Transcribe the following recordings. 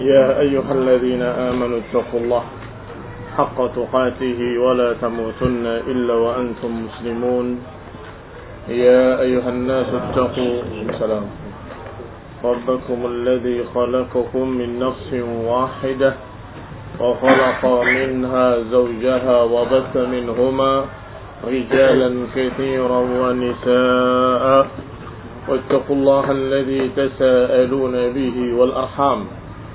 يا أيها الذين آمنوا اتقوا الله حق تقاته ولا تموتن إلا وأنتم مسلمون. يا أيها الناس اتقوا سلام. ربكم الذي خلقكم من نفس واحدة وخلق منها زوجها وبث منهما رجالا كثيرا ونساء. واتقوا الله الذي تساءلون به والأرحام.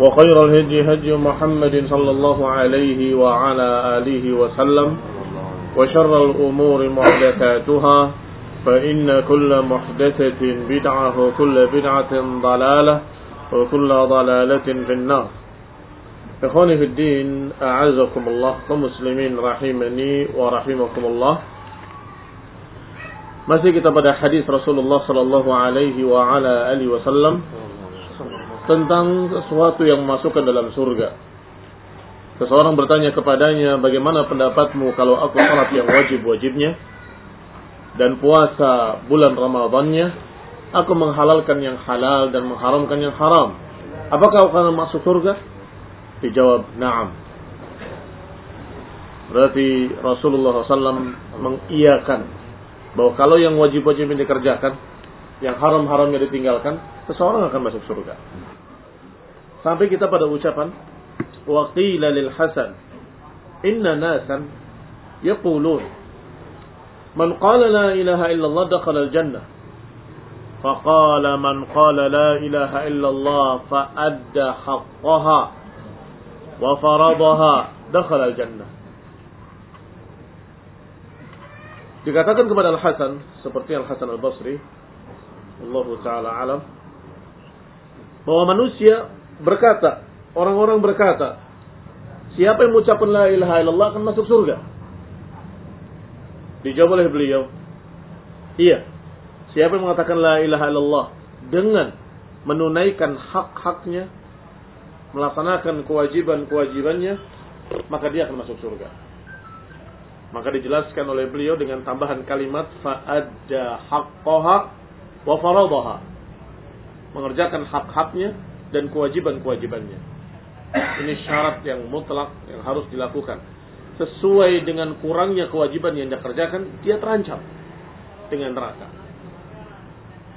وخير الهدي هدي محمد صلى الله عليه وعلى آله وسلم وشر الأمور محدثاتها فإن كل محدثة بدعة وكل بدعة ضلالة وكل ضلالة في النار. إخواني في الدين أعزكم الله كمسلمين رحمني ورحمكم الله. Masih kita pada hadis Rasulullah sallallahu alaihi wa ala alihi wasallam. Tentang sesuatu yang masuk ke dalam surga. Seseorang bertanya kepadanya, bagaimana pendapatmu kalau aku salat yang wajib-wajibnya dan puasa bulan Ramadannya, aku menghalalkan yang halal dan mengharamkan yang haram. Apakah aku akan masuk surga? Dijawab, na'am. Berarti Rasulullah SAW mengiyakan bahwa kalau yang wajib-wajib dikerjakan, yang haram-haramnya ditinggalkan, seseorang akan masuk surga. Sampai kita pada ucapan waqila lil hasan inna nasan yaqulun man qala la ilaha illallah dakhala al jannah فقال من قال لا إله إلا الله فأدى حقها وفرضها دخل الجنة Dikatakan kepada Al-Hasan seperti Al-Hasan Al-Basri Allah taala alam bahwa manusia berkata, orang-orang berkata, siapa yang mengucapkan la ilaha illallah akan masuk surga? Dijawab oleh beliau, iya. Siapa yang mengatakan la ilaha illallah dengan menunaikan hak-haknya, melaksanakan kewajiban-kewajibannya, maka dia akan masuk surga. Maka dijelaskan oleh beliau dengan tambahan kalimat fa'adda haqqaha wa faradaha. Mengerjakan hak-haknya dan kewajiban-kewajibannya. Ini syarat yang mutlak yang harus dilakukan. Sesuai dengan kurangnya kewajiban yang dia kerjakan, dia terancam dengan neraka.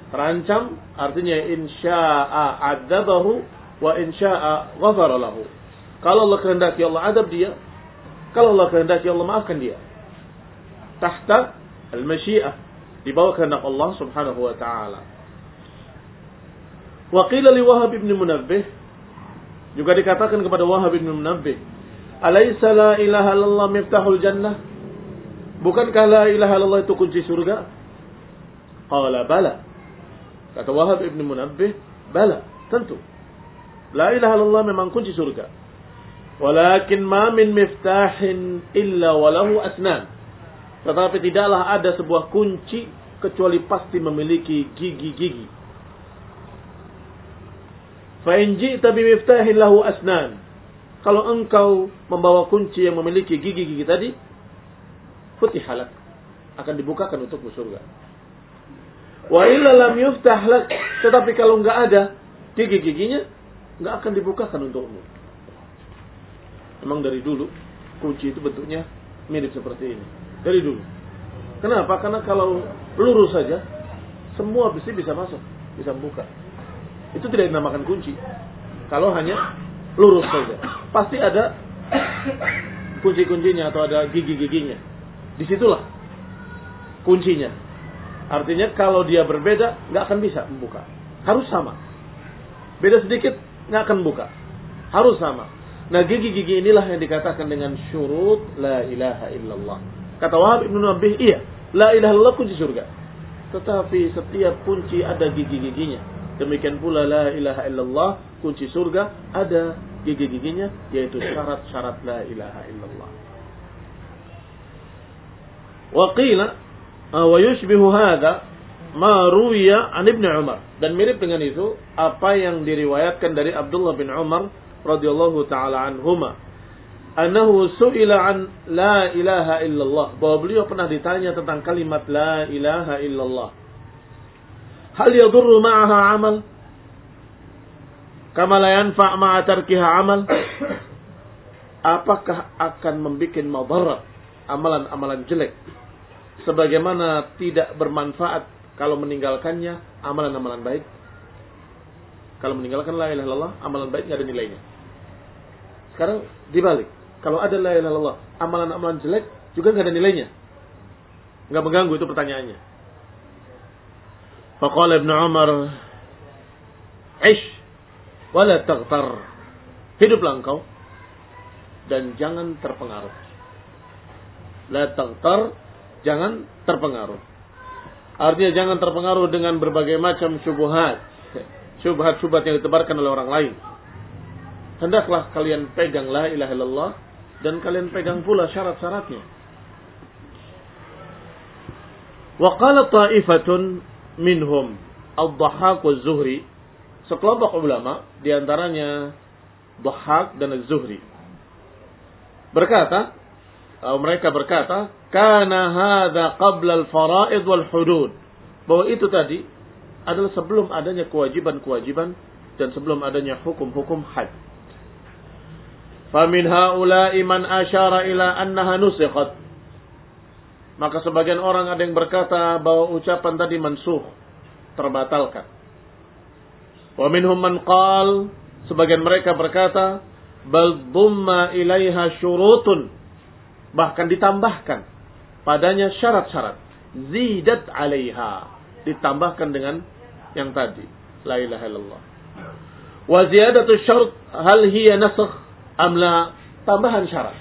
Terancam artinya insya'a adabahu wa insya'a ghafara lahu. Kalau Allah kehendaki Allah adab dia, kalau Allah kehendaki Allah maafkan dia. Tahta al-masyiah, di bawah kehendak Allah Subhanahu wa taala. Wa qila li Wahab bin Munabbih juga dikatakan kepada Wahab bin Munabbih, "Alaisa la ilaha illallah miftahul jannah?" Bukankah la ilaha illallah itu kunci surga? Qala bala. Kata Wahab bin Munabbih, "Bala, tentu." La ilaha illallah memang kunci surga. Walakin ma min miftahin illa walahu asnan. Tetapi tidaklah ada sebuah kunci kecuali pasti memiliki gigi-gigi. Fa'in ji'ta bimiftahin lahu asnan. Kalau engkau membawa kunci yang memiliki gigi-gigi tadi, futihalak. Akan dibukakan untuk surga. Wa illa lam yuftah lak. Tetapi kalau enggak ada gigi-giginya, enggak akan dibukakan untukmu. Memang dari dulu, kunci itu bentuknya mirip seperti ini. Dari dulu. Kenapa? Karena kalau lurus saja, semua besi bisa masuk, bisa buka. Itu tidak dinamakan kunci. Kalau hanya lurus saja. Pasti ada kunci-kuncinya atau ada gigi-giginya. Di situlah kuncinya. Artinya kalau dia berbeda, nggak akan bisa membuka. Harus sama. Beda sedikit, nggak akan buka. Harus sama. Nah gigi-gigi inilah yang dikatakan dengan syurut la ilaha illallah. Kata Wahab ibn Nabih, iya. La ilaha illallah kunci surga. Tetapi setiap kunci ada gigi-giginya. Demikian pula la ilaha illallah kunci surga ada gigi-giginya yaitu syarat-syarat la ilaha illallah. Wa qila wa yushbihu hadha ma ruwiya an Ibnu Umar. Dan mirip dengan itu apa yang diriwayatkan dari Abdullah bin Umar radhiyallahu taala anhuma. Annahu su'ila an la ilaha illallah. Bahwa beliau pernah ditanya tentang kalimat la ilaha illallah hal yadurru ma'aha amal kama la yanfa' ma'a tarkiha amal apakah akan membuat madarat amalan-amalan jelek sebagaimana tidak bermanfaat kalau meninggalkannya amalan-amalan baik. Kalau meninggalkan la ilaha illallah, amalan baik nggak ada nilainya. Sekarang dibalik. Kalau ada la ilaha illallah, amalan-amalan jelek juga nggak ada nilainya. Nggak mengganggu itu pertanyaannya. Faqala Ibnu Umar, "Ish wala taghtar." Hiduplah engkau dan jangan terpengaruh. La taghtar, jangan terpengaruh. Artinya jangan terpengaruh dengan berbagai macam syubhat. Syubhat-syubhat yang ditebarkan oleh orang lain. Hendaklah kalian pegang la ilaha illallah dan kalian pegang pula syarat-syaratnya. Wa qala ta'ifatun minhum Al-Dhahhak wa Zuhri sekelompok ulama di antaranya Dhahhak dan Az-Zuhri berkata mereka berkata kana hadza qabla al-fara'id wal hudud. Bahwa itu tadi adalah sebelum adanya kewajiban-kewajiban dan sebelum adanya hukum-hukum had. Famin haula'i man asyara ila annaha nusikhat. Maka sebagian orang ada yang berkata bahwa ucapan tadi mansuh, terbatalkan. Wa minhum man qal, sebagian mereka berkata, bal dhumma ilaiha syurutun, bahkan ditambahkan padanya syarat-syarat. Zidat alaiha. Ditambahkan dengan yang tadi. La ilaha illallah. Wa ziyadatu syarat hal hiya nasakh am la? Tambahan syarat.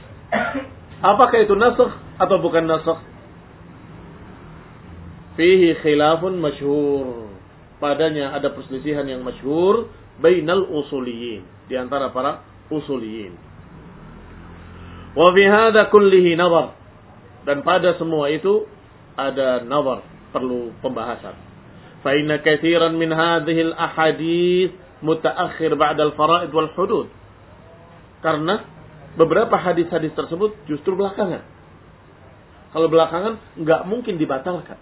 Apakah itu nasakh atau bukan nasakh? Fihi khilafun masyhur. Padanya ada perselisihan yang masyhur bainal usuliyin. Di antara para usuliyin. Wa fi hadha kullihi nazar. Dan pada semua itu ada nazar, perlu pembahasan. Fa inna katsiran min hadhihi al-ahadits mutaakhir ba'da al-fara'id wal hudud. Karena beberapa hadis-hadis tersebut justru belakangan. Kalau belakangan nggak mungkin dibatalkan.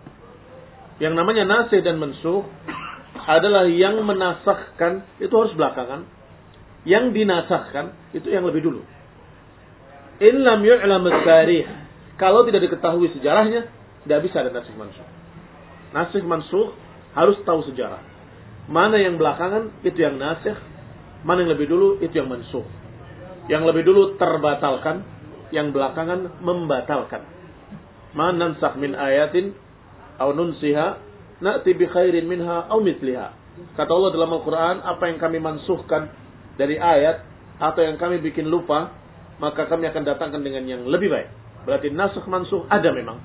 Yang namanya nasih dan mensuh adalah yang menasahkan itu harus belakangan. Yang dinasahkan itu yang lebih dulu. In lam yu'lam tarikh kalau tidak diketahui sejarahnya, tidak bisa ada nasih mansuh. Nasih mansuh harus tahu sejarah. Mana yang belakangan, itu yang nasih. Mana yang lebih dulu, itu yang mansuh. Yang lebih dulu terbatalkan, yang belakangan membatalkan. Mana nansakh min ayatin, au nunsiha, na'ti bi khairin minha, au misliha. Kata Allah dalam Al-Quran, apa yang kami mansuhkan dari ayat, atau yang kami bikin lupa, maka kami akan datangkan dengan yang lebih baik. Berarti nasukh mansuh ada memang.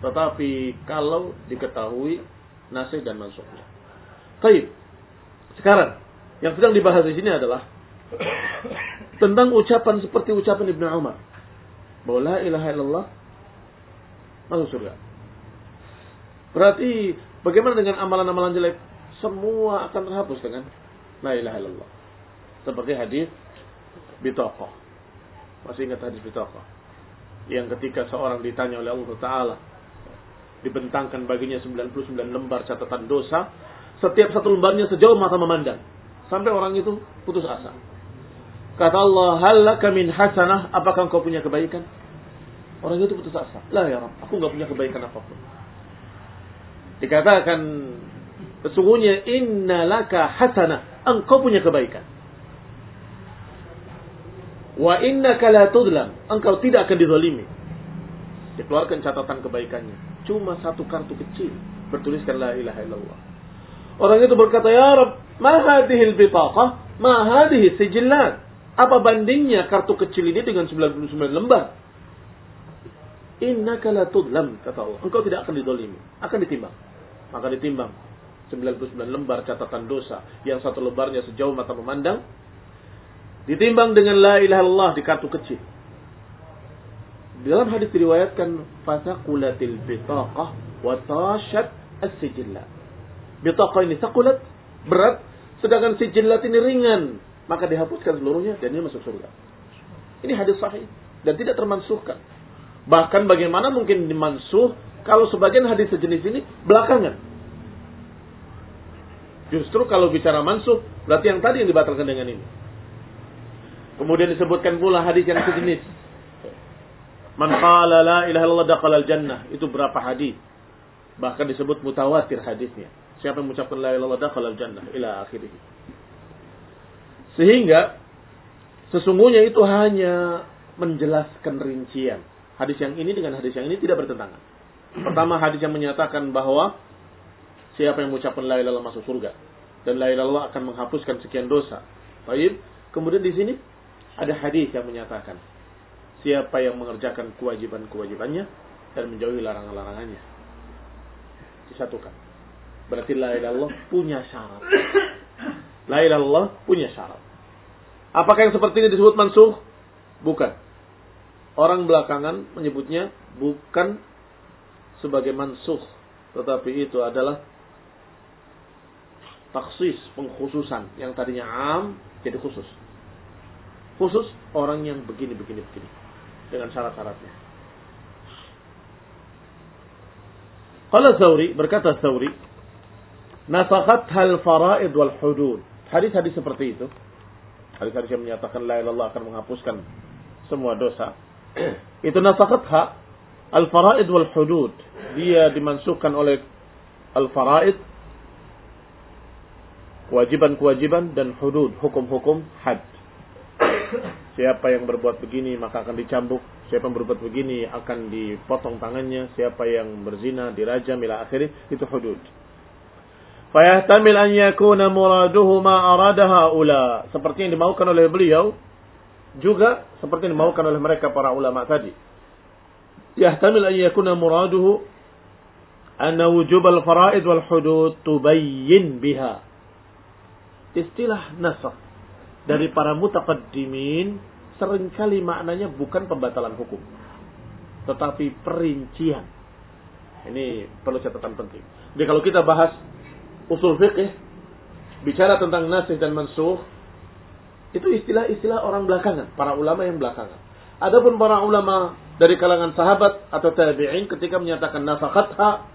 Tetapi kalau diketahui nasih dan mansuhnya. Baik. Sekarang yang sedang dibahas di sini adalah tentang ucapan seperti ucapan Ibnu Umar. Bahwa la ilaha illallah masuk surga. Berarti bagaimana dengan amalan-amalan jelek? Semua akan terhapus dengan la ilaha illallah. Seperti hadis bitaqah. Masih ingat hadis bitaqah? yang ketika seorang ditanya oleh Allah Ta'ala dibentangkan baginya 99 lembar catatan dosa setiap satu lembarnya sejauh mata memandang sampai orang itu putus asa kata Allah halaka min hasanah apakah engkau punya kebaikan orang itu putus asa lah ya Rabb aku nggak punya kebaikan apa pun dikatakan sesungguhnya innalaka hasanah engkau punya kebaikan Wa innaka la tudlam. Engkau tidak akan dizalimi. Dikeluarkan catatan kebaikannya. Cuma satu kartu kecil. Bertuliskan la ilaha illallah. Orang itu berkata, Ya Rab, ma hadihil bitaqah, ma hadihil sijillat. Apa bandingnya kartu kecil ini dengan 99 lembar? Innaka la tudlam, kata Allah. Engkau tidak akan didolimi. Akan ditimbang. Maka ditimbang. 99 lembar catatan dosa. Yang satu lembarnya sejauh mata memandang. Ditimbang dengan la ilaha illallah di kartu kecil. Dalam hadis diriwayatkan fasaqulatil bitaqah wa tashat as-sijillat. Bitaqah ini sakulat, berat, sedangkan sijillat ini ringan. Maka dihapuskan seluruhnya dan ini masuk surga. Ini hadis sahih dan tidak termansuhkan. Bahkan bagaimana mungkin dimansuh kalau sebagian hadis sejenis ini belakangan. Justru kalau bicara mansuh, berarti yang tadi yang dibatalkan dengan ini. Kemudian disebutkan pula hadis yang sejenis. Man qala la ilaha illallah dakhala jannah. Itu berapa hadis? Bahkan disebut mutawatir hadisnya. Siapa yang mengucapkan la ilaha dakhala jannah ila akhirih. Sehingga sesungguhnya itu hanya menjelaskan rincian. Hadis yang ini dengan hadis yang ini tidak bertentangan. Pertama hadis yang menyatakan bahwa siapa yang mengucapkan la ilaha masuk surga dan la ilaha akan menghapuskan sekian dosa. Baik. Kemudian di sini ada hadis yang menyatakan siapa yang mengerjakan kewajiban-kewajibannya dan menjauhi larangan-larangannya. Disatukan. Berarti la ilaha punya syarat. La ilaha punya syarat. Apakah yang seperti ini disebut mansuh? Bukan. Orang belakangan menyebutnya bukan sebagai mansuh, tetapi itu adalah taksis, pengkhususan yang tadinya am jadi khusus. Khusus orang yang begini begini begini dengan syarat-syaratnya. Kalau Zauri berkata Zauri, nasakhat hal faraid wal hudud. Hadis-hadis seperti itu. Hadis-hadis yang menyatakan la ilallah akan menghapuskan semua dosa. itu nasakhatha al faraid wal hudud. Dia dimansuhkan oleh al faraid kewajiban-kewajiban dan hudud, hukum-hukum had. Siapa yang berbuat begini maka akan dicambuk. Siapa yang berbuat begini akan dipotong tangannya. Siapa yang berzina dirajam ila akhirnya itu hudud. Fayahtamil an yakuna muraduhu ma aradaha ula. Seperti yang dimaukan oleh beliau juga seperti yang dimaukan oleh mereka para ulama tadi. Yahtamil an yakuna muraduhu anna wujub al-faraid wal hudud tubayyin biha. Istilah nasakh dari para mutaqaddimin sering kali maknanya bukan pembatalan hukum tetapi perincian ini perlu catatan penting jadi kalau kita bahas usul fikih bicara tentang nasih dan mansuh itu istilah-istilah orang belakangan para ulama yang belakangan adapun para ulama dari kalangan sahabat atau tabi'in ketika menyatakan nasakhatha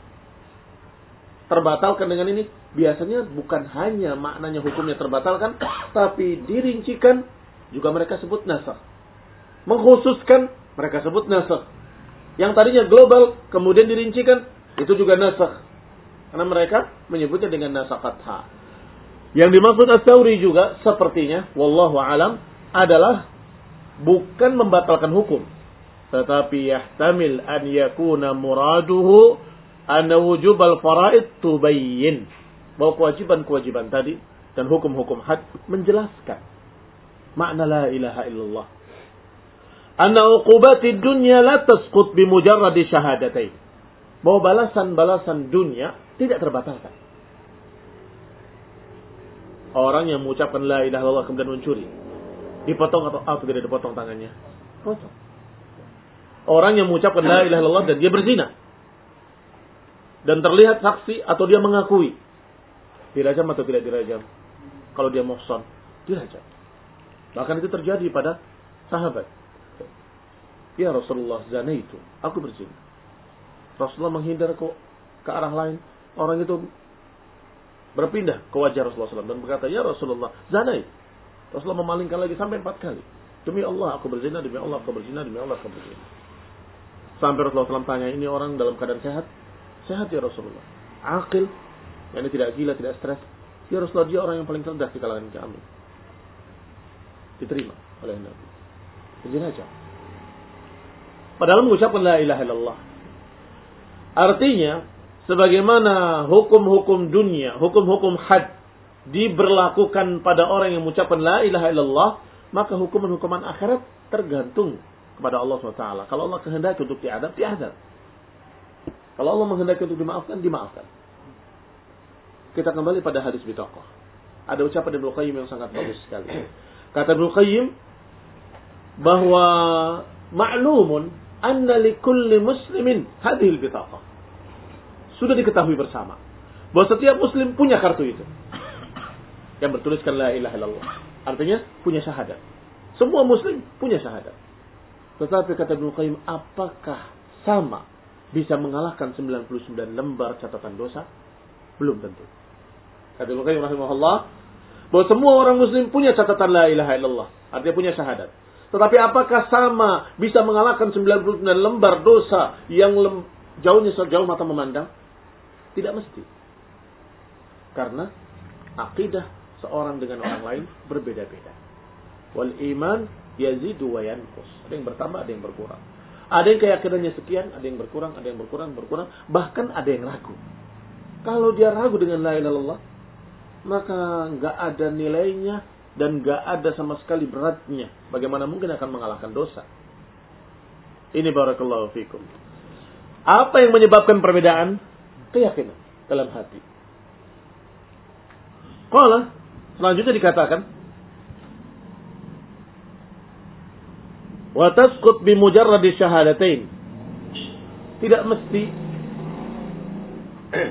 terbatalkan dengan ini biasanya bukan hanya maknanya hukumnya terbatalkan, tapi dirincikan juga mereka sebut nasakh. Mengkhususkan mereka sebut nasakh. Yang tadinya global kemudian dirincikan itu juga nasakh. Karena mereka menyebutnya dengan nasakhatha. Yang dimaksud as-Sauri juga sepertinya wallahu alam adalah bukan membatalkan hukum. Tetapi yahtamil an yakuna muraduhu anna wujubal faraid tubayyin. Bahwa kewajiban-kewajiban tadi dan hukum-hukum had menjelaskan makna la ilaha illallah. Anna uqubati dunya la tasqut bi mujarradi syahadatain. Bahwa balasan-balasan dunia tidak terbatalkan orang yang mengucapkan la ilaha illallah kemudian mencuri. Dipotong atau atau tidak dipotong tangannya. Potong. Orang yang mengucapkan la ilaha illallah dan dia berzina. Dan terlihat saksi atau dia mengakui. Dirajam atau tidak dirajam? Kalau dia muhsan dirajam. Bahkan itu terjadi pada sahabat. Ya Rasulullah zina itu aku berzina. Rasulullah menghindar kok ke arah lain. Orang itu berpindah ke wajah Rasulullah SAW dan berkata ya Rasulullah zina itu Rasulullah memalingkan lagi sampai empat kali demi Allah aku berzina demi Allah aku berzina demi Allah aku berzina sampai Rasulullah SAW tanya ini orang dalam keadaan sehat Sehat ya Rasulullah. Akil. Yang tidak gila, tidak stres. Ya Rasulullah dia orang yang paling cerdas di kalangan kami. Diterima oleh Nabi. Jenazah. Padahal mengucapkan la ilaha illallah. Artinya, sebagaimana hukum-hukum dunia, hukum-hukum had diberlakukan pada orang yang mengucapkan la ilaha illallah, maka hukuman-hukuman akhirat tergantung kepada Allah SWT. Kalau Allah kehendaki untuk diadab, diadab. Kalau Allah menghendaki untuk dimaafkan, dimaafkan. Kita kembali pada hadis bitokoh. Ada ucapan Ibnu Qayyim yang sangat bagus sekali. Kata Ibnu bahwa maklumun anna likulli muslimin hadhil bitaqah. Sudah diketahui bersama bahwa setiap muslim punya kartu itu. Yang bertuliskan la ilaha illallah. Artinya punya syahadat. Semua muslim punya syahadat. Tetapi kata Ibnu Qayyim, apakah sama bisa mengalahkan 99 lembar catatan dosa? Belum tentu. Kata Ibnu Qayyim rahimahullah, bahwa semua orang muslim punya catatan la ilaha illallah. Artinya punya syahadat. Tetapi apakah sama bisa mengalahkan 99 lembar dosa yang lem, jauhnya sejauh mata memandang? Tidak mesti. Karena akidah seorang dengan orang lain berbeda-beda. Wal iman yazidu wa yanqus. Ada yang bertambah, ada yang berkurang. Ada yang keyakinannya sekian, ada yang berkurang, ada yang berkurang, berkurang. Bahkan ada yang ragu. Kalau dia ragu dengan la ilaha illallah, maka nggak ada nilainya dan gak ada sama sekali beratnya. Bagaimana mungkin akan mengalahkan dosa? Ini barakallahu fikum. Apa yang menyebabkan perbedaan? Keyakinan dalam hati. Qala selanjutnya dikatakan wa tasqut bi mujarradi syahadatain. Tidak mesti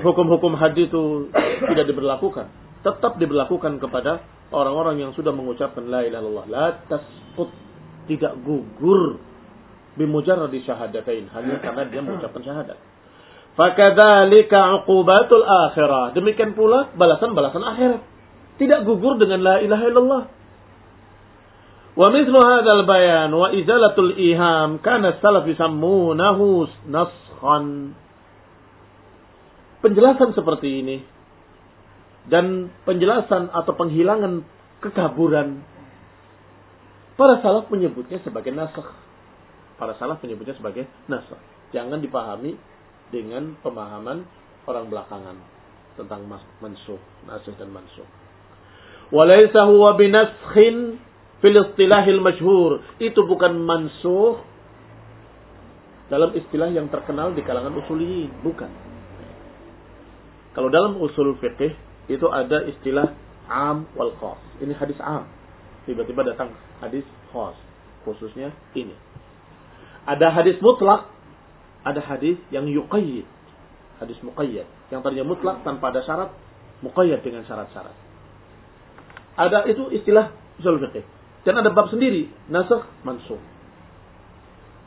hukum-hukum hadis itu tidak diberlakukan. Tetap diberlakukan kepada orang-orang yang sudah mengucapkan la ilaha illallah la tasqut tidak gugur bimujarrad syahadatain hanya karena dia mengucapkan syahadat. Fakadzalika uqubatul akhirah. Demikian pula balasan-balasan akhirat. Tidak gugur dengan la ilaha illallah. Wa mithlu hadzal bayan wa izalatul iham kana salaf yusammunahu naskhan. Penjelasan seperti ini dan penjelasan atau penghilangan kekaburan para salaf menyebutnya sebagai nasakh. Para salaf menyebutnya sebagai nasakh. Jangan dipahami dengan pemahaman orang belakangan tentang mansuh, nasakh dan mansuh. Walaysa huwa binaskhin fil istilahil masyhur. Itu bukan mansuh dalam istilah yang terkenal di kalangan usuliyin, bukan. Kalau dalam usul fiqih itu ada istilah am wal khas. Ini hadis am. Tiba-tiba datang hadis khas. Khususnya ini. Ada hadis mutlak, ada hadis yang yuqayyid. Hadis muqayyad. Yang tadinya mutlak tanpa ada syarat, muqayyad dengan syarat-syarat. Ada itu istilah usul. Dan ada bab sendiri, nasakh mansukh.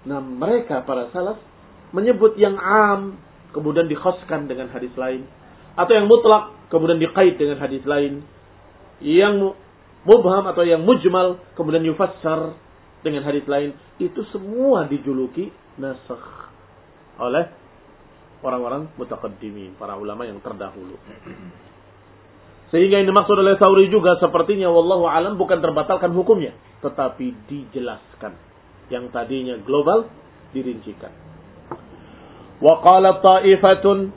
Nah, mereka para salaf menyebut yang am kemudian dikhaskan dengan hadis lain atau yang mutlak kemudian dikait dengan hadis lain yang mubham atau yang mujmal kemudian yufassar dengan hadis lain itu semua dijuluki nasakh oleh orang-orang mutaqaddimin, para ulama yang terdahulu. Sehingga ini maksud oleh Sauri juga sepertinya wallahu alam bukan terbatalkan hukumnya, tetapi dijelaskan. Yang tadinya global dirincikan. Wa qala ta'ifatun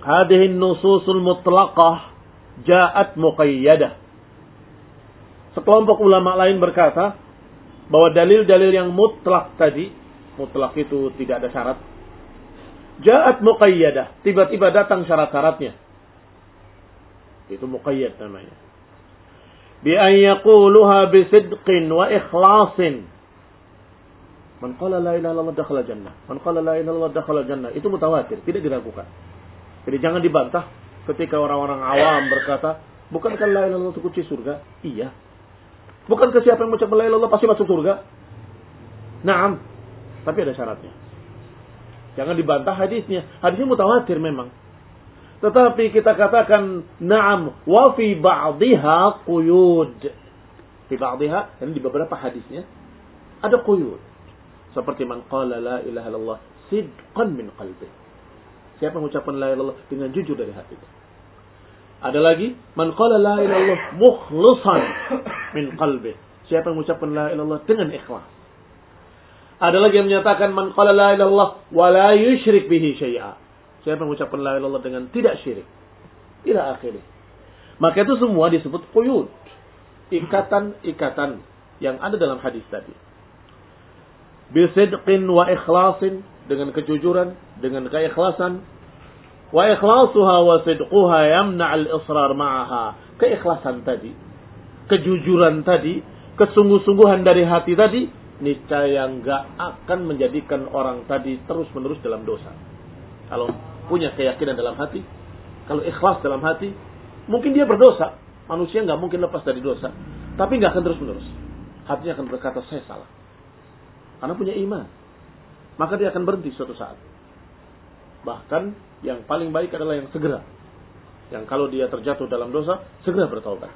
hadhihi an-nususul mutlaqah ja'at muqayyadah. Sekelompok ulama lain berkata bahwa dalil-dalil yang mutlak tadi, mutlak itu tidak ada syarat, Ja'at muqayyadah, tiba-tiba datang syarat-syaratnya. Itu muqayyad namanya. Bi an yaquluha bisidqin wa ikhlasin. Man qala la ilaha illallah dakhala jannah. Man qala la ilaha illallah dakhala jannah. Itu mutawatir, tidak diragukan. Jadi jangan dibantah ketika orang-orang awam berkata, bukankah la ilaha illallah kunci surga? Iya. Bukankah siapa yang mengucap la ilaha pasti masuk surga? Naam. Tapi ada syaratnya. Jangan dibantah hadisnya. Hadisnya mutawatir memang. Tetapi kita katakan na'am wa fi ba'dihha quyud. Fi ba'dihha, dan di beberapa hadisnya ada quyud. Seperti man qala la ilaha illallah sidqan min qalbih Siapa mengucapkan la ilallah dengan jujur dari hatinya. Ada lagi, man qala la ilallah mukhlisan min qalbi. Siapa yang mengucapkan la ilallah dengan ikhlas. Ada lagi yang menyatakan man qala la ilallah wa la yusyrik bihi syai'a. Siapa mengucapkan la ilallah dengan tidak syirik. Tidak akhirnya. Maka itu semua disebut quyud. Ikatan-ikatan yang ada dalam hadis tadi. Bisidqin wa ikhlasin dengan kejujuran, dengan keikhlasan, Wa ikhlasuha wa sidquha yamna al-israr Keikhlasan tadi, kejujuran tadi, kesungguh-sungguhan dari hati tadi niscaya nggak akan menjadikan orang tadi terus-menerus dalam dosa. Kalau punya keyakinan dalam hati, kalau ikhlas dalam hati, mungkin dia berdosa. Manusia nggak mungkin lepas dari dosa, tapi nggak akan terus-menerus. Hatinya akan berkata saya salah. Karena punya iman. Maka dia akan berhenti suatu saat. Bahkan yang paling baik adalah yang segera. Yang kalau dia terjatuh dalam dosa, segera bertobat.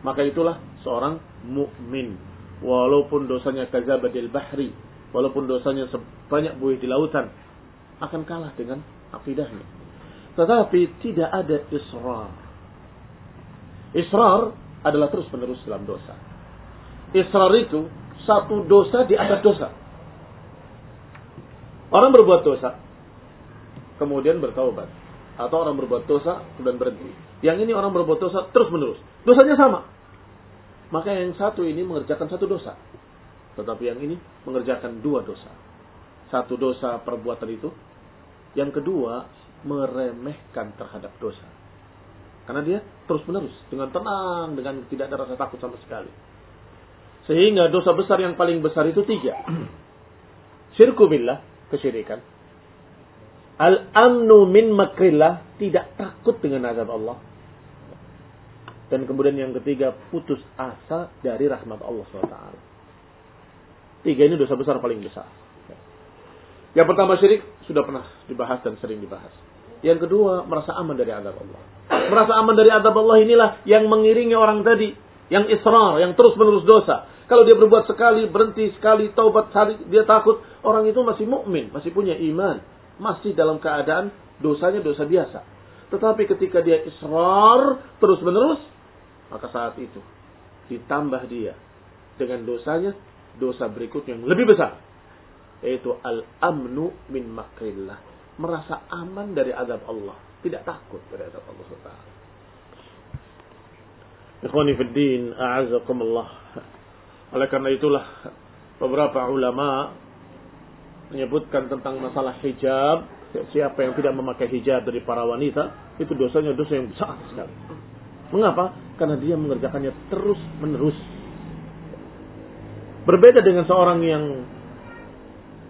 Maka itulah seorang mukmin walaupun dosanya kazabadil bahri, walaupun dosanya sebanyak buih di lautan, akan kalah dengan akidahnya. Tetapi tidak ada israr. Israr adalah terus menerus dalam dosa. Israr itu satu dosa di atas dosa. Orang berbuat dosa, kemudian bertaubat. Atau orang berbuat dosa, kemudian berhenti. Yang ini orang berbuat dosa terus menerus. Dosanya sama. Maka yang satu ini mengerjakan satu dosa. Tetapi yang ini mengerjakan dua dosa. Satu dosa perbuatan itu. Yang kedua, meremehkan terhadap dosa. Karena dia terus menerus. Dengan tenang, dengan tidak ada rasa takut sama sekali. Sehingga dosa besar yang paling besar itu tiga. Syirku billah, kesyirikan. Al-amnu min makrillah, tidak takut dengan azab Allah dan kemudian yang ketiga, putus asa dari rahmat Allah SWT. Tiga ini dosa besar paling besar. Yang pertama syirik sudah pernah dibahas dan sering dibahas. Yang kedua, merasa aman dari adab Allah. Merasa aman dari adab Allah inilah yang mengiringi orang tadi. Yang israr, yang terus menerus dosa. Kalau dia berbuat sekali, berhenti sekali, taubat sekali, dia takut. Orang itu masih mukmin, masih punya iman. Masih dalam keadaan dosanya dosa biasa. Tetapi ketika dia israr, terus menerus, maka saat itu ditambah dia dengan dosanya dosa berikutnya yang lebih besar yaitu al-amnu min makrillah. Merasa aman dari azab Allah. Tidak takut dari azab Allah SWT Ikhwani fiddin a'azakumullah. Oleh karena itulah beberapa ulama menyebutkan tentang masalah hijab. Siapa yang tidak memakai hijab dari para wanita itu dosanya dosa yang besar sekali Mengapa? Karena dia mengerjakannya terus menerus. Berbeda dengan seorang yang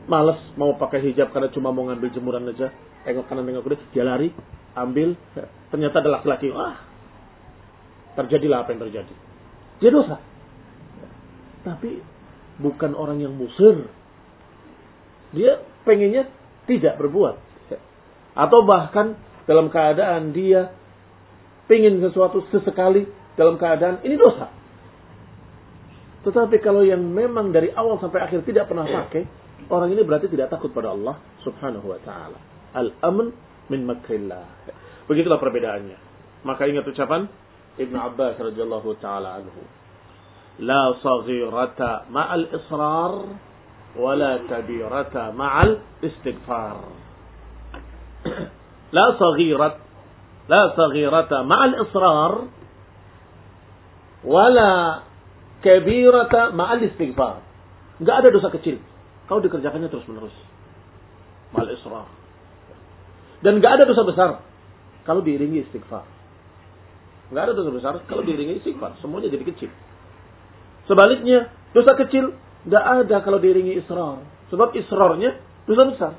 malas mau pakai hijab karena cuma mau ngambil jemuran aja, tengok kanan tengok kiri, dia lari, ambil, ternyata ada laki-laki, ah, terjadilah apa yang terjadi. Dia dosa. Tapi bukan orang yang musir. Dia pengennya tidak berbuat. Atau bahkan dalam keadaan dia ingin sesuatu sesekali dalam keadaan ini dosa. Tetapi kalau yang memang dari awal sampai akhir tidak pernah pakai, orang ini berarti tidak takut pada Allah Subhanahu wa taala. Al-amn min makrillah. Begitulah perbedaannya. Maka ingat ucapan Ibn Abbas radhiyallahu taala anhu. La saghirata ma'al israr wala kabirata ma'al istighfar. La saghirat la saghirata ma'al israr wala kabirata ma'al istighfar. Enggak ada dosa kecil kalau dikerjakannya terus menerus. Ma'al israr. Dan enggak ada dosa besar kalau diiringi istighfar. Enggak ada dosa besar kalau diiringi istighfar. Semuanya jadi kecil. Sebaliknya, dosa kecil enggak ada kalau diiringi israr. Sebab israrnya dosa besar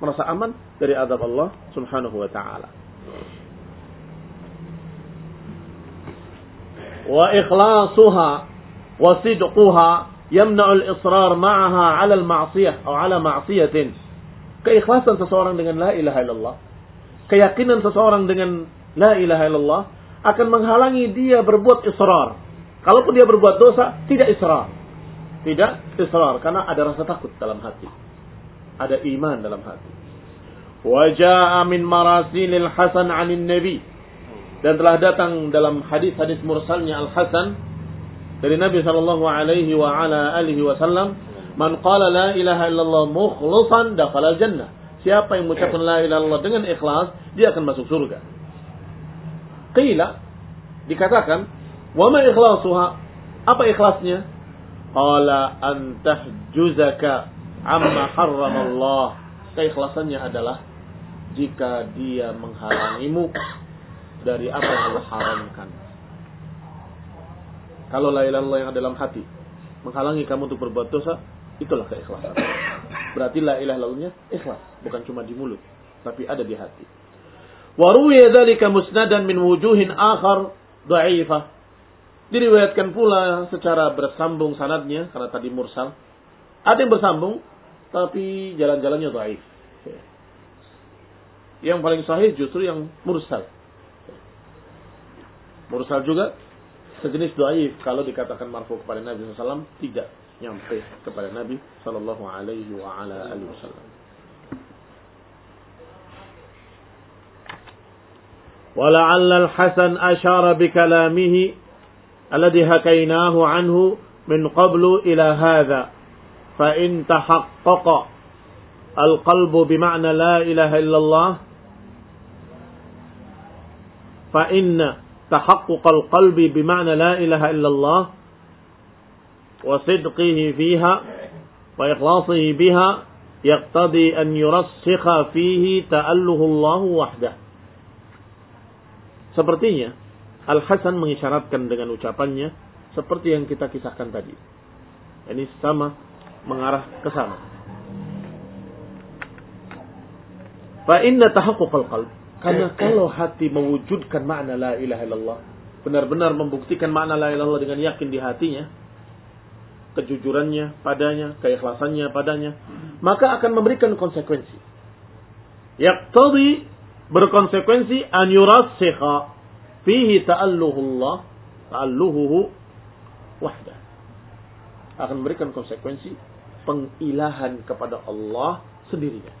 merasa aman dari azab Allah Subhanahu wa taala. Wa ikhlasuha wa sidquha yamna'u al-israr ma'aha 'ala al-ma'siyah atau 'ala ma'siyatin. Keikhlasan seseorang dengan la ilaha illallah, keyakinan seseorang dengan la ilaha illallah akan menghalangi dia berbuat israr. Kalaupun dia berbuat dosa, tidak israr. Tidak israr karena ada rasa takut dalam hati ada iman dalam hati. Wajah min marasilil Hasan anin Nabi. Dan telah datang dalam hadis-hadis mursalnya Al Hasan dari Nabi sallallahu alaihi wa ala alihi wasallam man qala la ilaha illallah mukhlishan dakhala jannah. Siapa yang mengucapkan la ilaha illallah dengan ikhlas dia akan masuk surga. Qila dikatakan wa ma ikhlasuha? Apa ikhlasnya? Qala an tahjuzaka amma Allah. Keikhlasannya adalah jika dia menghalangimu dari apa yang Allah haramkan. Kalau la ilaha yang ada dalam hati, menghalangi kamu untuk berbuat dosa, itulah keikhlasan. Berarti la ilaha illallah ikhlas, bukan cuma di mulut, tapi ada di hati. Wa ruwiya dzalika musnadan min wujuhin akhar dha'ifah. Diriwayatkan pula secara bersambung sanadnya karena tadi mursal. Ada yang bersambung tapi jalan-jalannya dhaif. Yang paling sahih justru yang mursal. Mursal juga sejenis dhaif kalau dikatakan marfu kepada Nabi SAW tidak nyampe kepada Nabi sallallahu alaihi wa ala alihi wasallam. ولعل الحسن أشار بكلامه الذي حكيناه عنه من قبل إلى هذا فإن تحقق القلب بمعنى لا إله إلا الله fa inna tahaqquqal qalbi bima'na la ilaha illallah wa sidqihi fiha wa ikhlasihi biha yaqtadi an yurassikha fihi ta'alluhu Allah wahdah. Sepertinya Al-Hasan mengisyaratkan dengan ucapannya seperti yang kita kisahkan tadi. Ini sama mengarah ke sana. Fa inna tahaqquqal qalb karena kalau hati mewujudkan makna la ilaha illallah, benar-benar membuktikan makna la ilaha illallah dengan yakin di hatinya, kejujurannya padanya, keikhlasannya padanya, maka akan memberikan konsekuensi. Yaqtadi berkonsekuensi an yurasikha fihi ta'alluhullah, ta'alluhuhu wahda. Akan memberikan konsekuensi pengilahan kepada Allah sendirinya.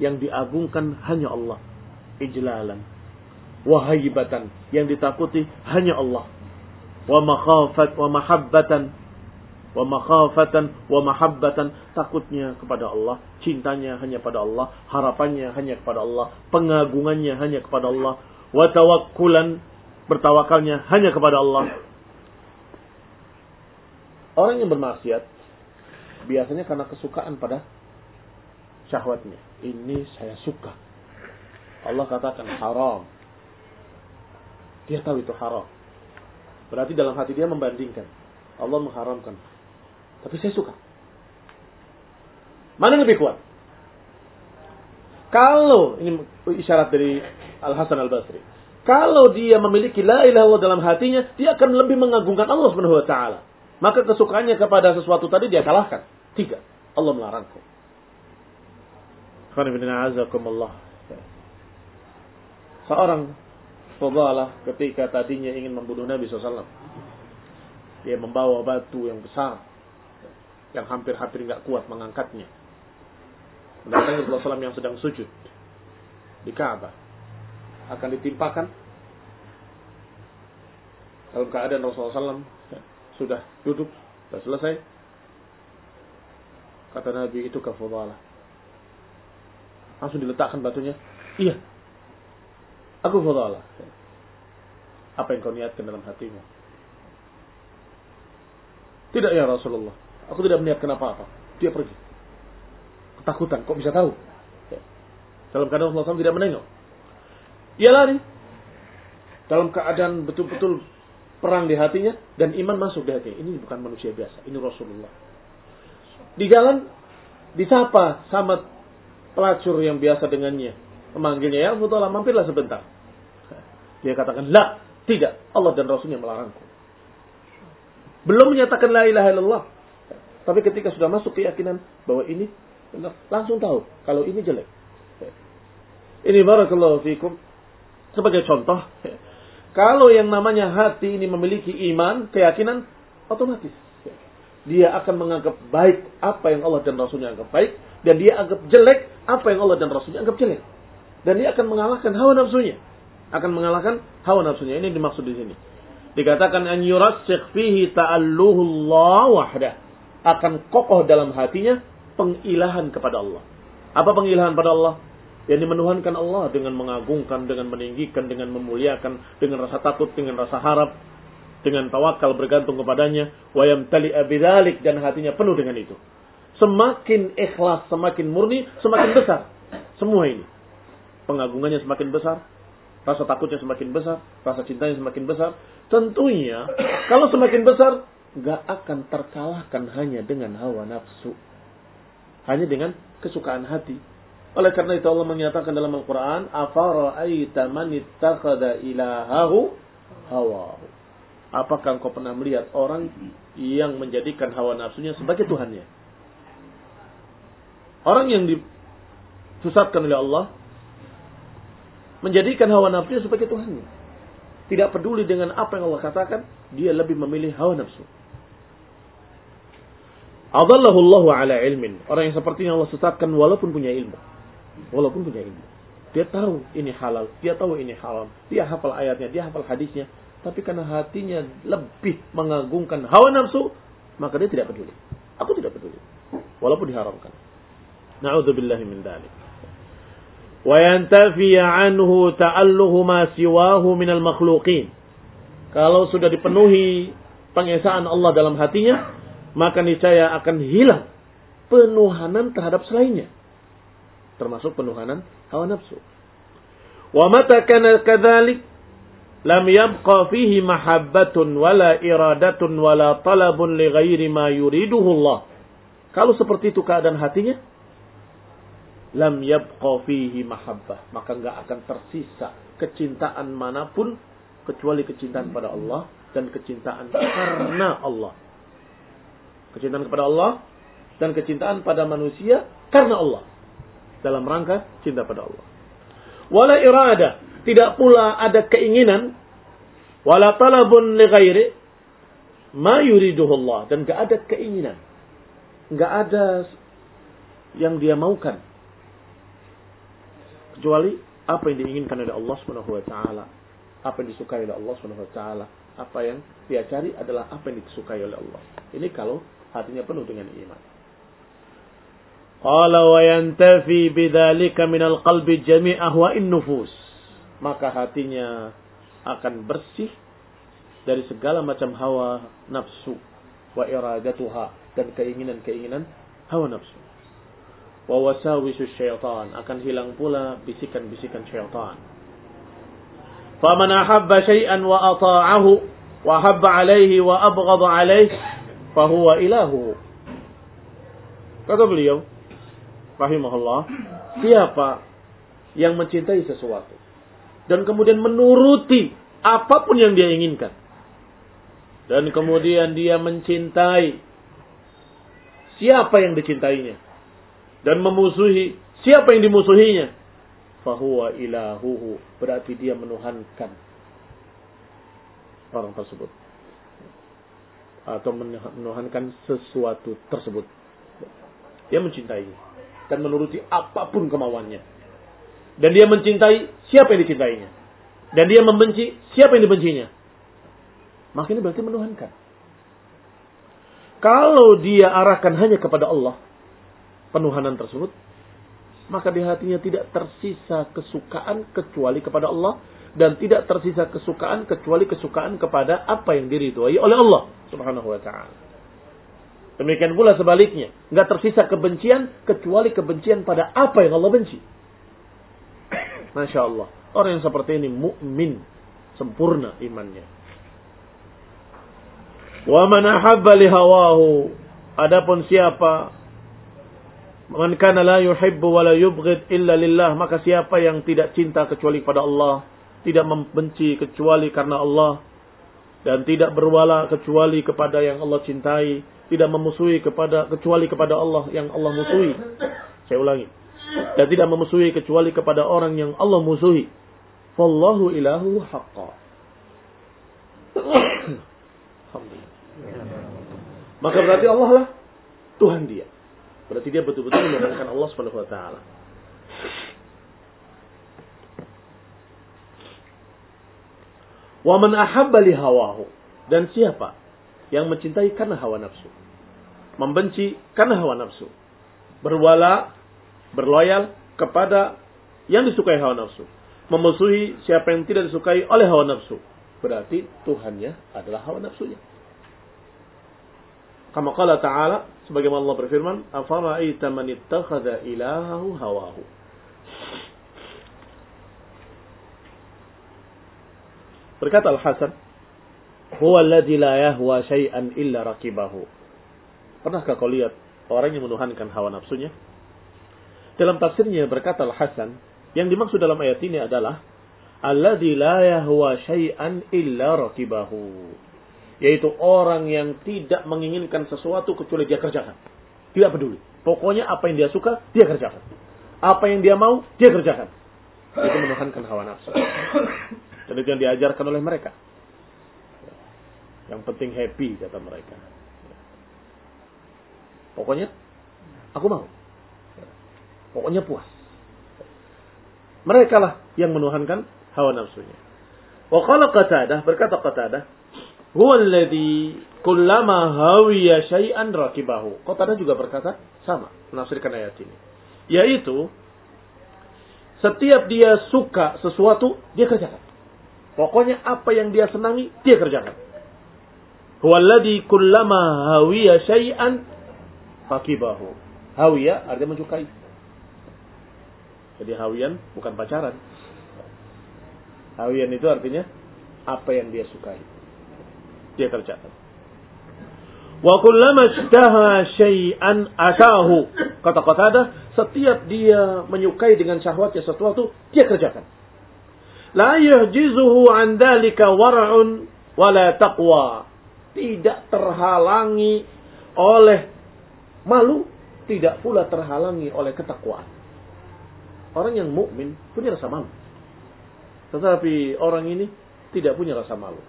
Yang diagungkan hanya Allah. Ijlalan. Wahayibatan. Yang ditakuti hanya Allah. Wa makhafat wa mahabbatan wa makhafatan wa mahabbatan takutnya kepada Allah, cintanya hanya pada Allah, harapannya hanya kepada Allah, pengagungannya hanya kepada Allah, wa tawakkulan bertawakalnya hanya kepada Allah. Orang yang bermaksiat biasanya karena kesukaan pada syahwatnya. Ini saya suka. Allah katakan haram. Dia tahu itu haram. Berarti dalam hati dia membandingkan. Allah mengharamkan. Tapi saya suka. Mana yang lebih kuat? Kalau ini isyarat dari Al Hasan Al Basri, kalau dia memiliki la ilaha dalam hatinya, dia akan lebih mengagungkan Allah Subhanahu wa taala. Maka kesukaannya kepada sesuatu tadi dia kalahkan. Tiga, Allah melarangku. Seorang Fadalah ketika tadinya ingin membunuh Nabi SAW. Dia membawa batu yang besar yang hampir-hampir nggak kuat mengangkatnya. Mendatangi Rasulullah SAW yang sedang sujud di Ka'bah. Akan ditimpakan dalam keadaan Rasulullah SAW sudah duduk, sudah selesai. Kata Nabi itu kafudalah. Langsung diletakkan batunya. Iya. Aku fudalah. Apa yang kau niatkan dalam hatimu? Tidak ya Rasulullah. Aku tidak meniatkan apa-apa. Dia pergi. Ketakutan. Kok bisa tahu? Ya. Dalam keadaan Rasulullah SAW tidak menengok. Dia lari. Dalam keadaan betul-betul perang di hatinya. Dan iman masuk di hatinya. Ini bukan manusia biasa. Ini Rasulullah. Di jalan. Disapa sama pelacur yang biasa dengannya. Memanggilnya. Ya mampirlah sebentar. Dia katakan. La. Tidak. Allah dan Rasulnya melarangku. Belum menyatakan la ilaha illallah. Tapi ketika sudah masuk keyakinan bahwa ini langsung tahu kalau ini jelek. Ini barakallahu fikum sebagai contoh. Kalau yang namanya hati ini memiliki iman, keyakinan, otomatis. Dia akan menganggap baik apa yang Allah dan Rasulnya anggap baik. Dan dia anggap jelek apa yang Allah dan Rasulnya anggap jelek. Dan dia akan mengalahkan hawa nafsunya. Akan mengalahkan hawa nafsunya. Ini dimaksud di sini. Dikatakan an yurasikh fihi ta'alluhullah wahdah akan kokoh dalam hatinya pengilahan kepada Allah. Apa pengilahan pada Allah? Yang dimenuhankan Allah dengan mengagungkan, dengan meninggikan, dengan memuliakan, dengan rasa takut, dengan rasa harap, dengan tawakal bergantung kepadanya. Wayam tali abidalik dan hatinya penuh dengan itu. Semakin ikhlas, semakin murni, semakin besar. Semua ini. Pengagungannya semakin besar, rasa takutnya semakin besar, rasa cintanya semakin besar. Tentunya, kalau semakin besar, nggak akan terkalahkan hanya dengan hawa nafsu. Hanya dengan kesukaan hati. Oleh karena itu Allah menyatakan dalam Al-Quran, Afara'aita man ittakhada ilahahu hawahu. Apakah engkau pernah melihat orang yang menjadikan hawa nafsunya sebagai Tuhannya? Orang yang disesatkan oleh Allah menjadikan hawa nafsunya sebagai Tuhannya. Tidak peduli dengan apa yang Allah katakan, dia lebih memilih hawa nafsu. Adallahu Allah ala ilmin. Orang yang seperti yang Allah sesatkan walaupun punya ilmu. Walaupun punya ilmu. Dia tahu ini halal, dia tahu ini haram. Dia hafal ayatnya, dia hafal hadisnya. Tapi karena hatinya lebih mengagungkan hawa nafsu, maka dia tidak peduli. Aku tidak peduli. Walaupun diharamkan. Na'udzubillahi min. Wa yantafi anhu ta'alluhu ma siwahu minal makhluqin. Kalau sudah dipenuhi pengesaan Allah dalam hatinya, maka niscaya akan hilang penuhanan terhadap selainnya termasuk penuhanan hawa nafsu. Wa mata kana kadzalik lam yabqa fihi mahabbatun wala iradatun wala talabun li ghairi ma yuriduhu Allah. Kalau seperti itu keadaan hatinya, lam yabqa fihi mahabbah, maka enggak akan tersisa kecintaan mana pun kecuali kecintaan pada Allah dan kecintaan karena Allah. Kecintaan kepada Allah dan kecintaan pada manusia karena Allah dalam rangka cinta pada Allah. Wala irada, tidak pula ada keinginan wala talabun li ghairi ma yuriduhu Allah dan enggak ada keinginan. Enggak ada yang dia maukan kecuali apa yang diinginkan oleh Allah Subhanahu wa taala, apa yang disukai oleh Allah Subhanahu wa taala, apa yang dia cari adalah apa yang disukai oleh Allah. Ini kalau hatinya penuh dengan iman. Qala wa yantafi bidzalika minal qalbi jami' ahwa'in nufus. Maka hatinya akan bersih dari segala macam hawa nafsu wa iradatuha dan keinginan-keinginan hawa nafsu. Wa wasawisu syaitan akan hilang pula bisikan-bisikan syaitan. Faman ahabba syai'an wa ata'ahu wa habba alaihi wa abghadha alaihi fahuwa ilahu. Kata beliau, rahimahullah, siapa yang mencintai sesuatu dan kemudian menuruti apa pun yang dia inginkan. Dan kemudian dia mencintai siapa yang dicintainya dan memusuhi siapa yang dimusuhinya. Fahuwa ilahuhu berarti dia menuhankan orang tersebut atau menuhankan sesuatu tersebut. Dia mencintainya dan menuruti apa pun kemauannya. Dan dia mencintai siapa yang dicintainya. Dan dia membenci siapa yang dibencinya. Maka ini berarti menuhankan. Kalau dia arahkan hanya kepada Allah, penuhanan tersebut, maka di hatinya tidak tersisa kesukaan kecuali kepada Allah dan tidak tersisa kesukaan kecuali kesukaan kepada apa yang diridhoi oleh Allah Subhanahu wa taala. Demikian pula sebaliknya. Nggak tersisa kebencian kecuali kebencian pada apa yang Allah benci. Masya Allah. Orang yang seperti ini mukmin sempurna imannya. Wa man ahabba. Adapun siapa man kana la yuhibbu wa la yubghid illa lillah, maka siapa yang tidak cinta kecuali kepada Allah, tidak membenci kecuali karena Allah dan tidak berwala kecuali kepada yang Allah cintai, tidak memusuhi kepada kecuali kepada Allah yang Allah musuhi. Saya ulangi. Dan tidak memusuhi kecuali kepada orang yang Allah musuhi. Fallahu ilahu haqqa. Maka berarti Allah lah Tuhan dia. Berarti dia betul-betul memuliakan Allah Subhanahu wa taala. Wa man ahabba li hawahu. Dan siapa yang mencintai karena hawa nafsu. Membenci karena hawa nafsu. Berwala, berloyal kepada yang disukai hawa nafsu. Memusuhi siapa yang tidak disukai oleh hawa nafsu. Berarti Tuhannya adalah hawa nafsunya. Kama qala ta'ala, sebagaimana Allah berfirman, "Afara'aita man ittakhadha ilahahu hawahu." Berkata Al-Hasan huwa alladhi la yahwa syai'an illa rakibahu. Pernahkah kau lihat orang yang menuhankan hawa nafsunya? Dalam tafsirnya berkata Al-Hasan, yang dimaksud dalam ayat ini adalah alladzi la yahwa syai'an illa rakibahu. Yaitu orang yang tidak menginginkan sesuatu kecuali dia kerjakan. Tidak peduli. Pokoknya apa yang dia suka, dia kerjakan. Apa yang dia mau, dia kerjakan. Itu menuhankan hawa nafsu. Dan itu yang diajarkan oleh mereka. Yang penting happy, kata mereka. Pokoknya, aku mau. Pokoknya puas. Mereka lah yang menuhankan hawa nafsunya. Wa qala Qatadah, berkata Qatadah, huwa alladhi kullama hawiya syai'an rakibahu. Qatadah juga berkata sama, menafsirkan ayat ini. Yaitu setiap dia suka sesuatu, dia kerjakan. Pokoknya apa yang dia senangi, dia kerjakan. Huwa alladhi kullama hawiya syai'an rakibahu. Hawiya artinya menyukai. Jadi hawian bukan pacaran. Hawian itu artinya apa yang dia sukai. Dia kerjakan. Wa kullama ishtaha syai'an atahu. Kata-kata ada, setiap dia menyukai dengan syahwatnya sesuatu, dia kerjakan. La yuhjizuhu an dhalika war'un wala taqwa. Tidak terhalangi oleh malu, tidak pula terhalangi oleh ketakwaan. Orang yang mukmin punya rasa malu. Tetapi orang ini tidak punya rasa malu.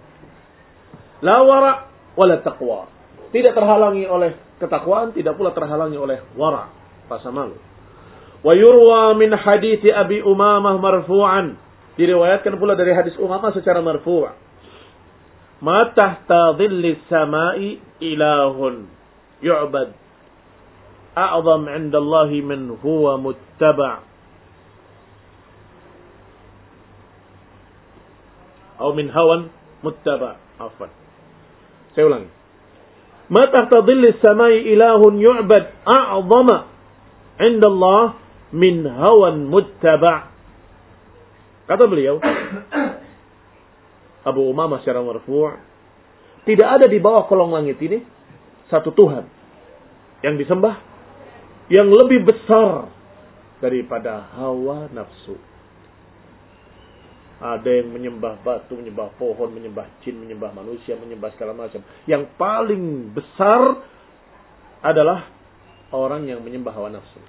La wara wala taqwa. Tidak terhalangi oleh ketakwaan, tidak pula terhalangi oleh wara, rasa malu. Wa yurwa min hadithi Abi Umamah marfu'an. Diriwayatkan pula dari hadis Umamah secara marfu'. Ma tahta dhilli samai ilahun yu'bad. A'zam 'inda Allah min huwa muttaba' atau min hawan muttaba. Afwan. Saya ulangi. Ma tahta dhilli samai ilahun yu'bad a'zama 'inda Allah min hawan muttaba. Kata beliau, Abu Umamah secara marfu' tidak ada di bawah kolong langit ini satu Tuhan yang disembah yang lebih besar daripada hawa nafsu. Ada yang menyembah batu, menyembah pohon, menyembah jin, menyembah manusia, menyembah segala macam. Yang paling besar adalah orang yang menyembah hawa nafsu.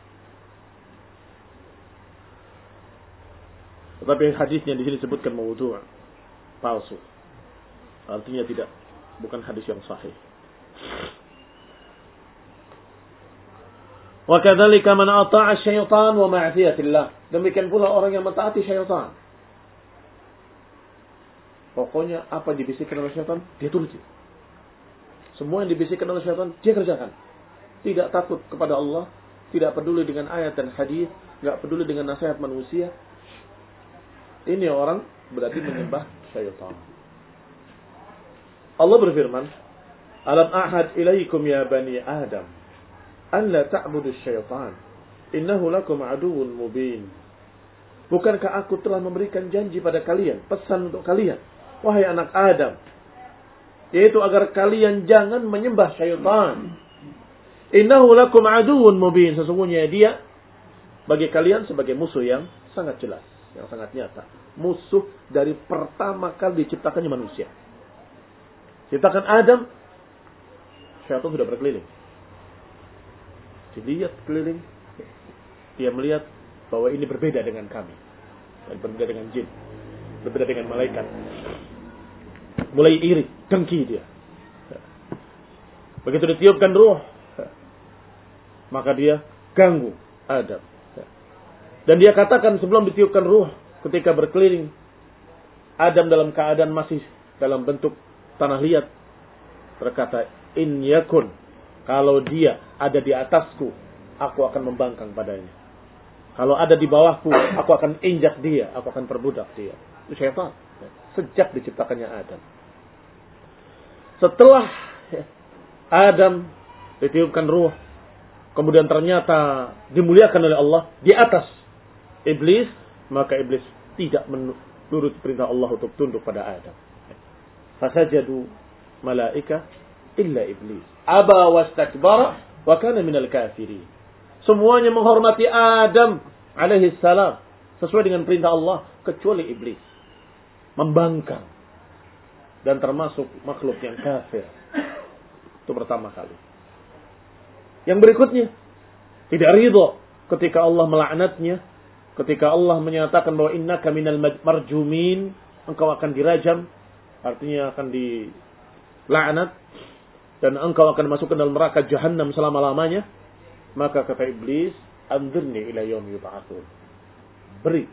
Tetapi hadisnya di sini sebutkan mawudu' palsu. Artinya tidak bukan hadis yang sahih. Wa kadzalika man ata'a syaitan wa ma'siyatillah. Demikian pula orang yang mentaati syaitan Pokoknya apa yang dibisikkan oleh syaitan, dia turuti. Semua yang dibisikkan oleh syaitan, dia kerjakan. Tidak takut kepada Allah, tidak peduli dengan ayat dan hadis, nggak peduli dengan nasihat manusia. Ini orang berarti menyembah syaitan. Allah berfirman, Alam ahad ilaikum ya bani Adam, an la ta'budu syaitan, innahu lakum aduun mubin. Bukankah aku telah memberikan janji pada kalian, pesan untuk kalian, wahai anak Adam, yaitu agar kalian jangan menyembah syaitan. Innahu lakum aduun mubin. Sesungguhnya dia bagi kalian sebagai musuh yang sangat jelas, yang sangat nyata. Musuh dari pertama kali diciptakannya manusia. Ciptakan Adam, syaitan sudah berkeliling. Dilihat keliling, dia melihat bahwa ini berbeda dengan kami. Dan berbeda dengan jin. Berbeda dengan malaikat mulai iri, dengki dia. Begitu ditiupkan ruh, maka dia ganggu Adam. Dan dia katakan sebelum ditiupkan ruh, ketika berkeliling, Adam dalam keadaan masih dalam bentuk tanah liat, berkata, In yakun, kalau dia ada di atasku, aku akan membangkang padanya. Kalau ada di bawahku, aku akan injak dia, aku akan perbudak dia. Itu syaitan. Sejak diciptakannya Adam. Setelah Adam ditiupkan ruh, kemudian ternyata dimuliakan oleh Allah di atas iblis, maka iblis tidak menurut perintah Allah untuk tunduk pada Adam. Fasajadu malaika illa iblis. Aba wastakbara wa kana minal kafirin. Semuanya menghormati Adam alaihi salam sesuai dengan perintah Allah kecuali iblis. Membangkang dan termasuk makhluk yang kafir. Itu pertama kali. Yang berikutnya tidak ridho ketika Allah melaknatnya, ketika Allah menyatakan bahwa innaka minal marjumin, engkau akan dirajam, artinya akan dilaknat dan engkau akan masuk ke dalam neraka jahanam selama-lamanya, maka kata iblis, anzirni ila yaum yub'atsun. Beri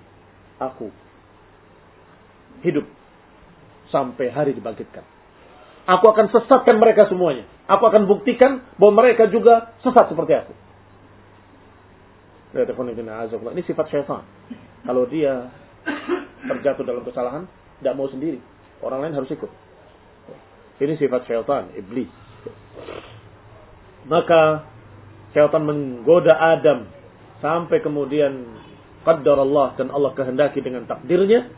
aku hidup sampai hari dibangkitkan. Aku akan sesatkan mereka semuanya. Aku akan buktikan bahwa mereka juga sesat seperti aku. Ini sifat syaitan. Kalau dia terjatuh dalam kesalahan, tidak mau sendiri. Orang lain harus ikut. Ini sifat syaitan, iblis. Maka syaitan menggoda Adam sampai kemudian qaddar Allah dan Allah kehendaki dengan takdirnya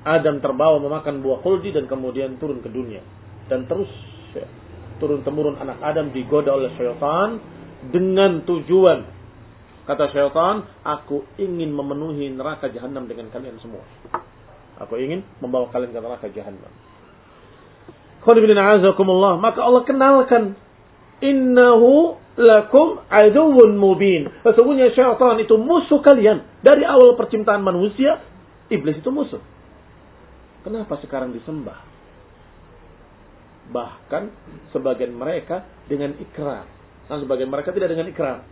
Adam terbawa memakan buah khuldi dan kemudian turun ke dunia. Dan terus ya, turun temurun anak Adam digoda oleh syaitan dengan tujuan. Kata syaitan aku ingin memenuhi neraka jahanam dengan kalian semua. Aku ingin membawa kalian ke neraka jahanam maka Allah kenalkan innahu lakum aduwwun mubin. Sesungguhnya syaitan itu musuh kalian. Dari awal percintaan manusia iblis itu musuh kenapa sekarang disembah Bahkan sebagian mereka dengan ikrar. Nah, sebagian mereka tidak dengan ikrar.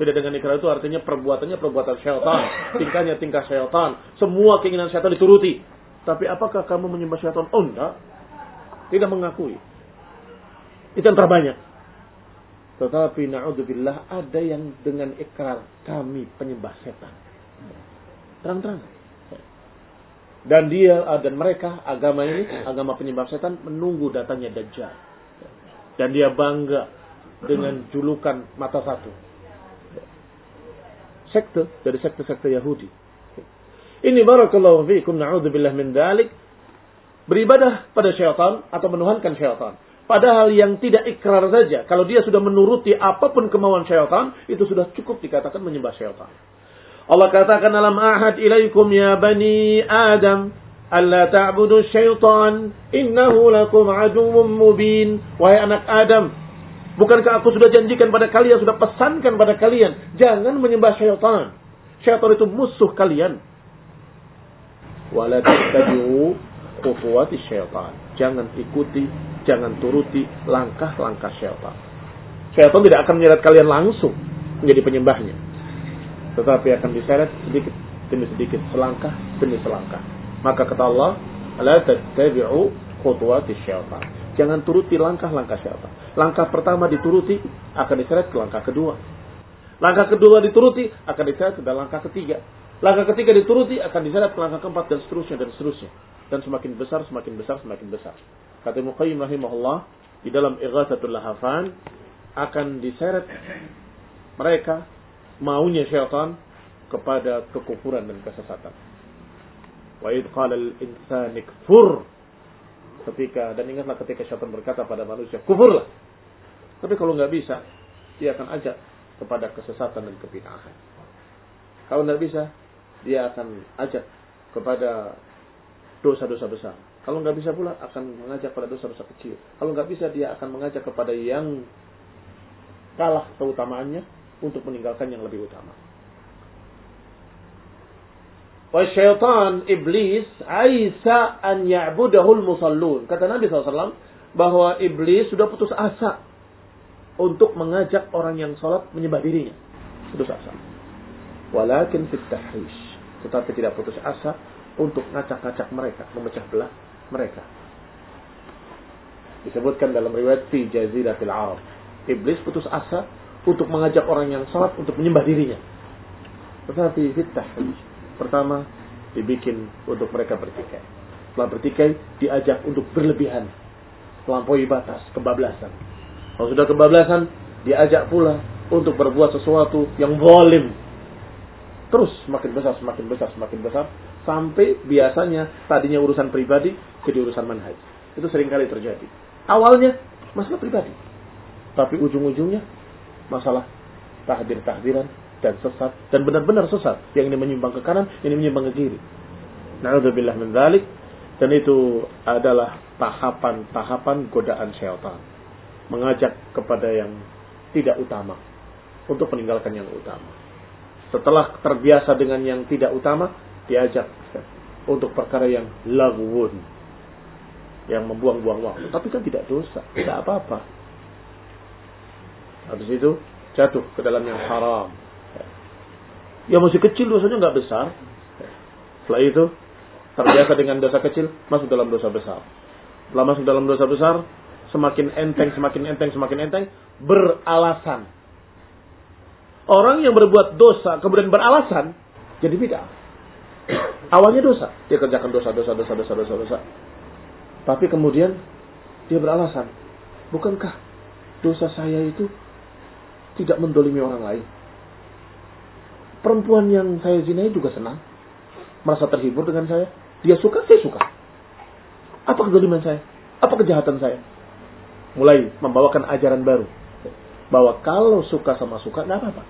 Tidak dengan ikrar itu artinya perbuatannya perbuatan syaitan. Tingkahnya tingkah syaitan. Semua keinginan syaitan dituruti. Tapi apakah kamu menyembah syaitan? Oh enggak. Tidak mengakui. Itu yang terbanyak. Tetapi na'udzubillah ada yang dengan ikrar kami penyembah setan. Terang-terang. Dan dia ah, dan mereka agama ini agama penyembah setan menunggu datangnya Dajjal. Dan dia bangga dengan julukan mata satu. Sekte dari sekte-sekte Yahudi. Ini barakallahu fiikum na'udzubillah min dalik. Beribadah pada syaitan atau menuhankan syaitan. Padahal yang tidak ikrar saja. Kalau dia sudah menuruti apa pun kemauan syaitan. Itu sudah cukup dikatakan menyembah syaitan. Allah katakan dalam ahad ilaikum ya bani Adam alla ta'budu syaitan innahu lakum aduwwum mubin. Wahai anak Adam bukankah aku sudah janjikan pada kalian sudah pesankan pada kalian jangan menyembah syaitan. Syaitan itu musuh kalian. Syaitan. Jangan ikuti jangan turuti langkah-langkah syaitan. Syaitan tidak akan menyeret kalian langsung menjadi penyembahnya tetapi akan diseret sedikit demi sedikit, selangkah demi selangkah. Maka kata Allah, "La tattabi'u khutuwati syaitan." Jangan turuti langkah-langkah syaitan. Langkah pertama dituruti akan diseret ke langkah kedua. Langkah kedua dituruti akan diseret ke langkah ketiga. Langkah ketiga dituruti akan diseret ke langkah keempat dan seterusnya dan seterusnya. Dan semakin besar, semakin besar, semakin besar. Kata Muqayyim rahimahullah di dalam Ighathatul Lahafan akan diseret mereka maunya syaitan kepada kekufuran dan kesesatan. Wa id qala al-insan ketika dan ingatlah ketika syaitan berkata pada manusia kufurlah. Tapi kalau nggak bisa, dia akan ajak kepada kesesatan dan kebid'ahan. Kalau nggak bisa, dia akan ajak kepada dosa-dosa besar. Kalau nggak bisa pula akan mengajak pada dosa-dosa kecil. Kalau nggak bisa dia akan mengajak kepada yang kalah keutamaannya untuk meninggalkan yang lebih utama. Wasyaitan iblis aisa an ya'budahul musallun. Kata Nabi SAW bahwa iblis sudah putus asa untuk mengajak orang yang sholat menyembah dirinya. Putus asa. Walakin fit tahrish. Tetapi tidak putus asa untuk ngacak-ngacak mereka, memecah belah mereka. Disebutkan dalam riwayat fi jaziratil Arab. Iblis putus asa untuk mengajak orang yang salat untuk menyembah dirinya. Tetapi fitah pertama dibikin untuk mereka bertikai. Setelah bertikai diajak untuk berlebihan, melampaui batas, kebablasan. Kalau sudah kebablasan, diajak pula untuk berbuat sesuatu yang zalim. Terus semakin besar, semakin besar, semakin besar, sampai biasanya tadinya urusan pribadi jadi urusan manhaj. Itu sering kali terjadi. Awalnya masalah pribadi. Tapi ujung-ujungnya masalah tahdir-tahdiran dan sesat dan benar-benar sesat yang ini menyimpang ke kanan, ini menyimpang ke kiri. Na'udzubillah min dzalik dan itu adalah tahapan-tahapan godaan syaitan. Mengajak kepada yang tidak utama untuk meninggalkan yang utama. Setelah terbiasa dengan yang tidak utama, diajak untuk perkara yang lagun, yang membuang-buang waktu. Tapi kan tidak dosa, tidak apa-apa. Habis itu jatuh ke dalam yang haram. Ya masih kecil dosanya nggak besar. Setelah itu terbiasa dengan dosa kecil masuk dalam dosa besar. Setelah masuk dalam dosa besar, semakin enteng, semakin enteng, semakin enteng, beralasan. Orang yang berbuat dosa kemudian beralasan jadi bid'ah. Awalnya dosa, dia kerjakan dosa, dosa, dosa, dosa, dosa, dosa. Tapi kemudian dia beralasan, bukankah dosa saya itu tidak mendolimi orang lain. Perempuan yang saya zinai juga senang. Merasa terhibur dengan saya. Dia suka, saya suka. Apa kedoliman saya? Apa kejahatan saya? Mulai membawakan ajaran baru. Bahwa kalau suka sama suka, nggak apa-apa.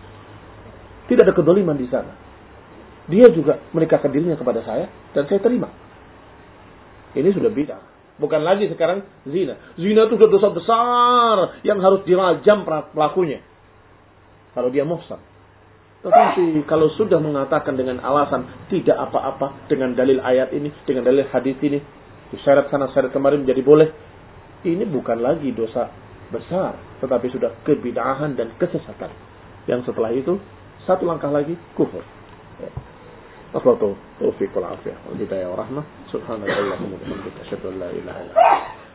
Tidak ada kedoliman di sana. Dia juga menikahkan dirinya kepada saya, dan saya terima. Ini sudah beda. Bukan lagi sekarang zina. Zina itu sudah dosa besar yang harus dirajam pelakunya kalau dia muhsan. Tetapi kalau sudah mengatakan dengan alasan tidak apa-apa dengan dalil ayat ini, dengan dalil hadis ini, syarat sana syarat kemarin menjadi boleh, ini bukan lagi dosa besar, tetapi sudah kebidahan dan kesesatan. Yang setelah itu satu langkah lagi kufur. Assalamualaikum warahmatullahi wabarakatuh.